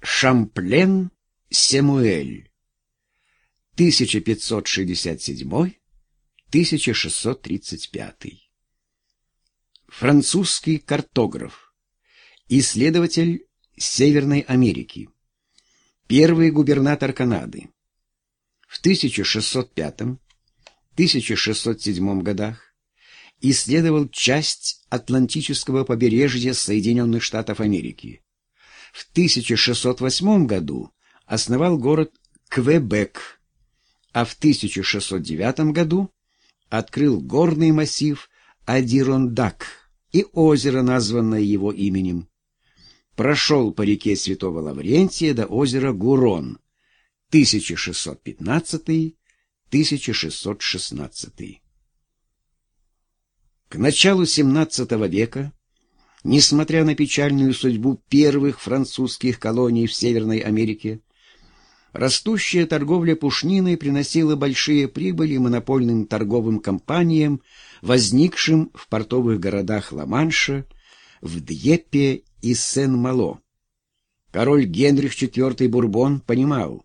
Шамплен Семуэль 1567-1635 Французский картограф. Исследователь Северной Америки. Первый губернатор Канады. В 1605-1607 годах исследовал часть Атлантического побережья Соединенных Штатов Америки в 1608 году основал город Квебек, а в 1609 году открыл горный массив Адирондак и озеро, названное его именем. Прошел по реке Святого Лаврентия до озера Гурон, 1615-1616. К началу XVII века Несмотря на печальную судьбу первых французских колоний в Северной Америке, растущая торговля пушниной приносила большие прибыли монопольным торговым компаниям, возникшим в портовых городах Ла-Манша, в Дьеппе и Сен-Мало. Король Генрих IV Бурбон понимал,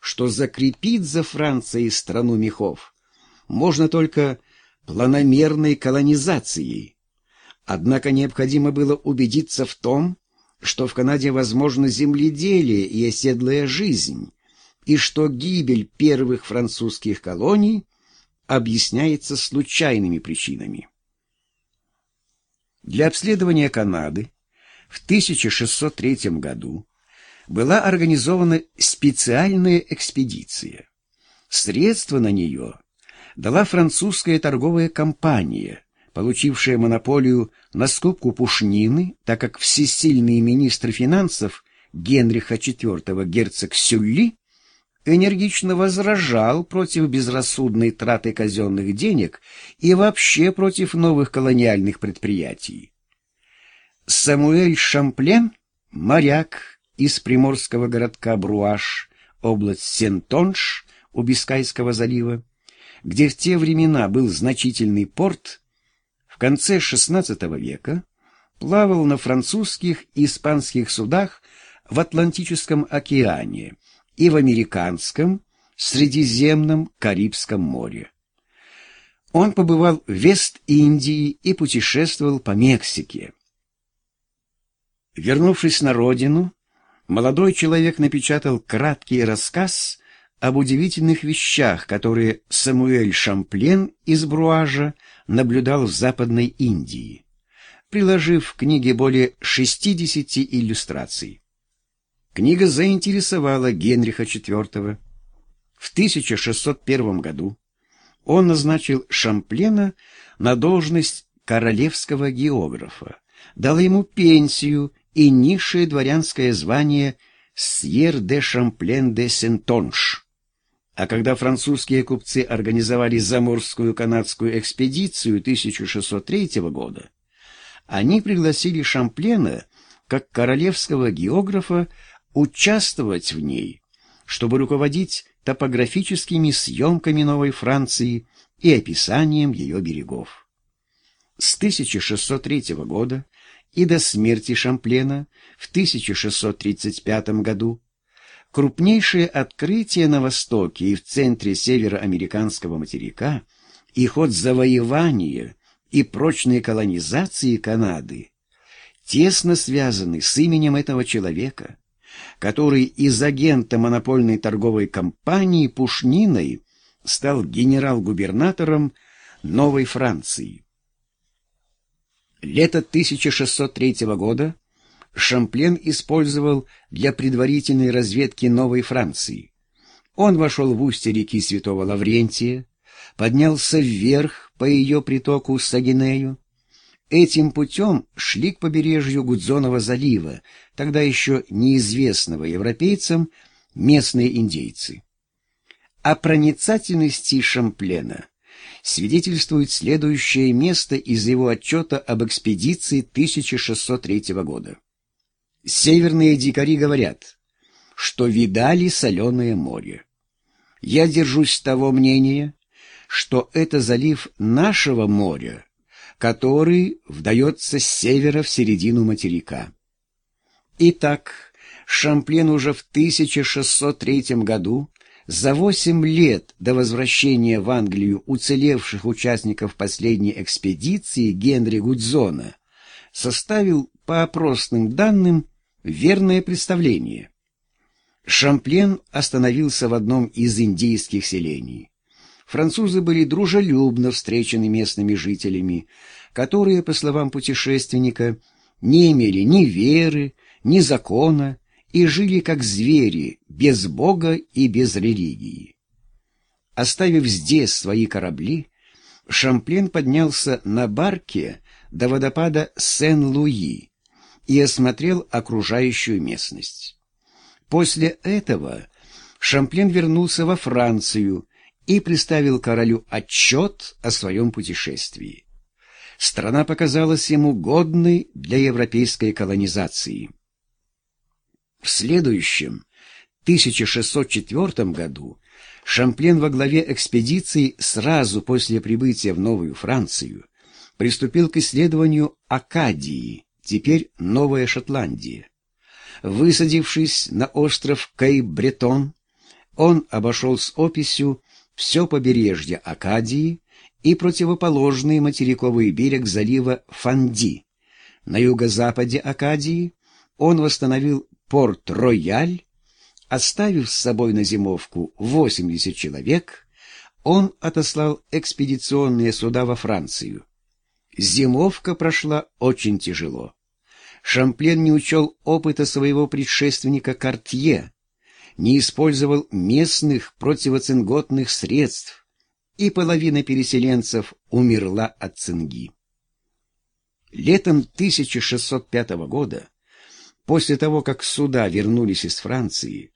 что закрепить за Францией страну мехов можно только планомерной колонизацией, Однако необходимо было убедиться в том, что в Канаде возможно земледелие и оседлая жизнь, и что гибель первых французских колоний объясняется случайными причинами. Для обследования Канады в 1603 году была организована специальная экспедиция. Средства на нее дала французская торговая компания, получившая монополию на скупку пушнины, так как всесильный министр финансов Генриха IV герцог Сюлли энергично возражал против безрассудной траты казенных денег и вообще против новых колониальных предприятий. Самуэль Шамплен, моряк из приморского городка Бруаш, область Сентонш у Бискайского залива, где в те времена был значительный порт, в конце XVI века плавал на французских и испанских судах в Атлантическом океане и в Американском, Средиземном, Карибском море. Он побывал в Вест-Индии и путешествовал по Мексике. Вернувшись на родину, молодой человек напечатал краткий рассказ об удивительных вещах, которые Самуэль Шамплен из Бруажа наблюдал в Западной Индии, приложив к книге более 60 иллюстраций. Книга заинтересовала Генриха IV. В 1601 году он назначил Шамплена на должность королевского географа, дал ему пенсию и низшее дворянское звание «Сьер де Шамплен де Сентонш». А когда французские купцы организовали заморскую канадскую экспедицию 1603 года, они пригласили Шамплена, как королевского географа, участвовать в ней, чтобы руководить топографическими съемками Новой Франции и описанием ее берегов. С 1603 года и до смерти Шамплена в 1635 году Крупнейшие открытия на востоке и в центре североамериканского материка и ход завоевания и прочной колонизации Канады тесно связаны с именем этого человека, который из агента монопольной торговой компании Пушниной стал генерал-губернатором Новой Франции. Лето 1603 года Шамплен использовал для предварительной разведки Новой Франции. Он вошел в устье реки Святого Лаврентия, поднялся вверх по ее притоку Сагинею. Этим путем шли к побережью Гудзонова залива, тогда еще неизвестного европейцам, местные индейцы. О проницательности Шамплена свидетельствует следующее место из его отчета об экспедиции 1603 года. Северные дикари говорят, что видали соленое море. Я держусь того мнения, что это залив нашего моря, который вдается с севера в середину материка. Итак, Шамплен уже в 1603 году, за восемь лет до возвращения в Англию уцелевших участников последней экспедиции Генри Гудзона, составил по опросным данным верное представление. Шамплен остановился в одном из индийских селений. Французы были дружелюбно встречены местными жителями, которые, по словам путешественника, не имели ни веры, ни закона и жили как звери, без Бога и без религии. Оставив здесь свои корабли, Шамплен поднялся на барке до водопада Сен-Луи и осмотрел окружающую местность. После этого Шамплен вернулся во Францию и представил королю отчет о своем путешествии. Страна показалась ему годной для европейской колонизации. В следующем, 1604 году, Шамплен во главе экспедиции сразу после прибытия в Новую Францию приступил к исследованию Акадии, теперь Новая Шотландия. Высадившись на остров Кей-Бретон, он обошел с описью все побережье Акадии и противоположный материковый берег залива Фанди. На юго-западе Акадии он восстановил Порт-Рояль, оставив с собой на зимовку 80 человек, он отослал экспедиционные суда во Францию. Зимовка прошла очень тяжело. Шамплен не учел опыта своего предшественника Картье, не использовал местных противоцинготных средств, и половина переселенцев умерла от цинги. Летом 1605 года, после того, как суда вернулись из Франции,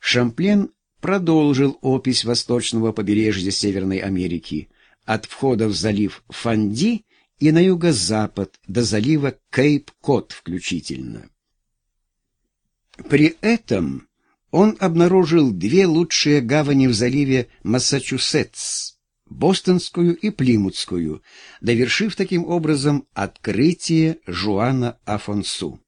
Шамплен продолжил опись восточного побережья Северной Америки от входа в залив Фанди и на юго-запад до залива Кейп-Кот включительно. При этом он обнаружил две лучшие гавани в заливе Массачусетс, Бостонскую и Плимутскую, довершив таким образом открытие Жуана Афонсу.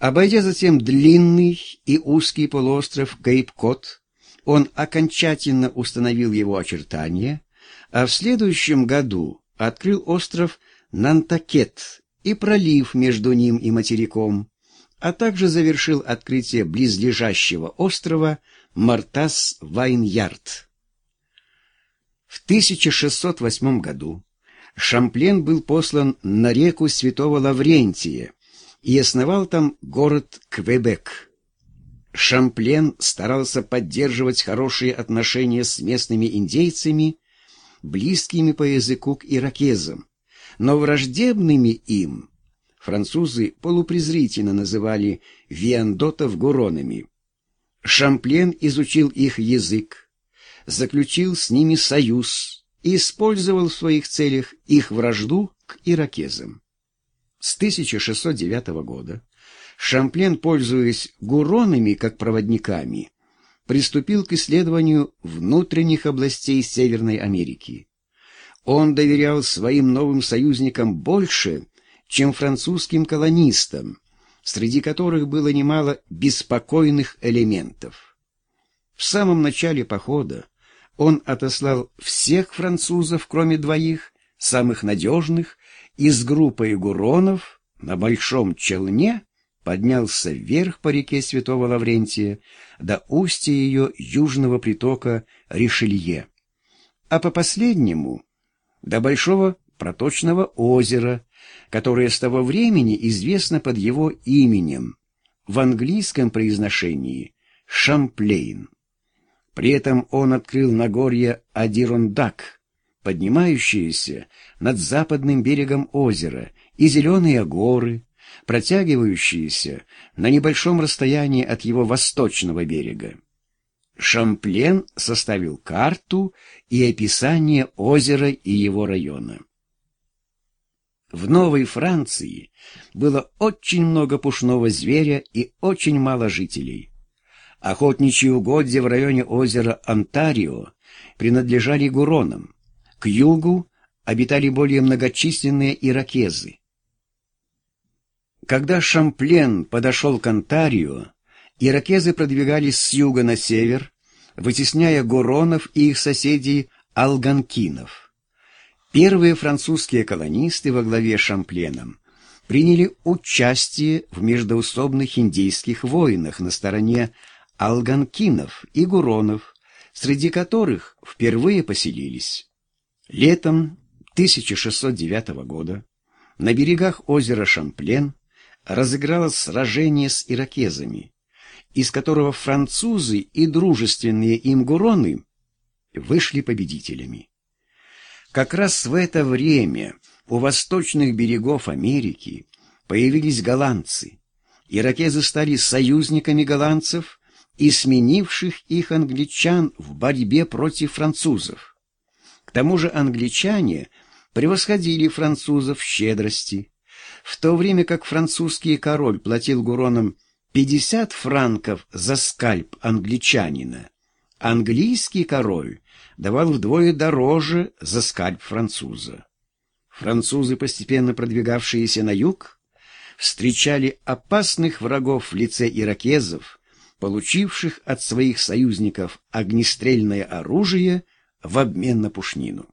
Обойдя затем длинный и узкий полуостров Кейп-Кот, он окончательно установил его очертания, а в следующем году открыл остров Нантакет и пролив между ним и материком, а также завершил открытие близлежащего острова Мартас-Вайнярд. В 1608 году Шамплен был послан на реку Святого Лаврентия и основал там город Квебек. Шамплен старался поддерживать хорошие отношения с местными индейцами близкими по языку к иракезам, но враждебными им французы полупрезрительно называли виандотов гуронами. Шамплен изучил их язык, заключил с ними союз и использовал в своих целях их вражду к иракезам. С 1609 года Шамплен, пользуясь гуронами как проводниками, приступил к исследованию внутренних областей Северной Америки. Он доверял своим новым союзникам больше, чем французским колонистам, среди которых было немало беспокойных элементов. В самом начале похода он отослал всех французов, кроме двоих, самых надежных, из группы гуронов на большом челне поднялся вверх по реке Святого Лаврентия до устья ее южного притока Ришелье, а по последнему — до большого проточного озера, которое с того времени известно под его именем, в английском произношении Шамплейн. При этом он открыл Нагорье Адирондак, поднимающееся над западным берегом озера, и зеленые горы, протягивающиеся на небольшом расстоянии от его восточного берега. Шамплен составил карту и описание озера и его района. В Новой Франции было очень много пушного зверя и очень мало жителей. Охотничьи угодья в районе озера Онтарио принадлежали гуронам. К югу обитали более многочисленные иракезы. Когда Шамплен подошел к Онтарио, иракезы продвигались с юга на север, вытесняя гуронов и их соседей алганкинов. Первые французские колонисты во главе с Шампленом приняли участие в междоусобных индейских войнах на стороне алганкинов и гуронов, среди которых впервые поселились. Летом 1609 года на берегах озера Шамплен разыгралось сражение с иракезами, из которого французы и дружественные им гуроны вышли победителями. Как раз в это время у восточных берегов Америки появились голландцы. Иракезы стали союзниками голландцев и сменивших их англичан в борьбе против французов. К тому же англичане превосходили французов в щедрости, в то время как французский король платил гуронам 50 франков за скальп англичанина, английский король давал вдвое дороже за скальп француза. Французы, постепенно продвигавшиеся на юг, встречали опасных врагов в лице иракезов, получивших от своих союзников огнестрельное оружие в обмен на пушнину.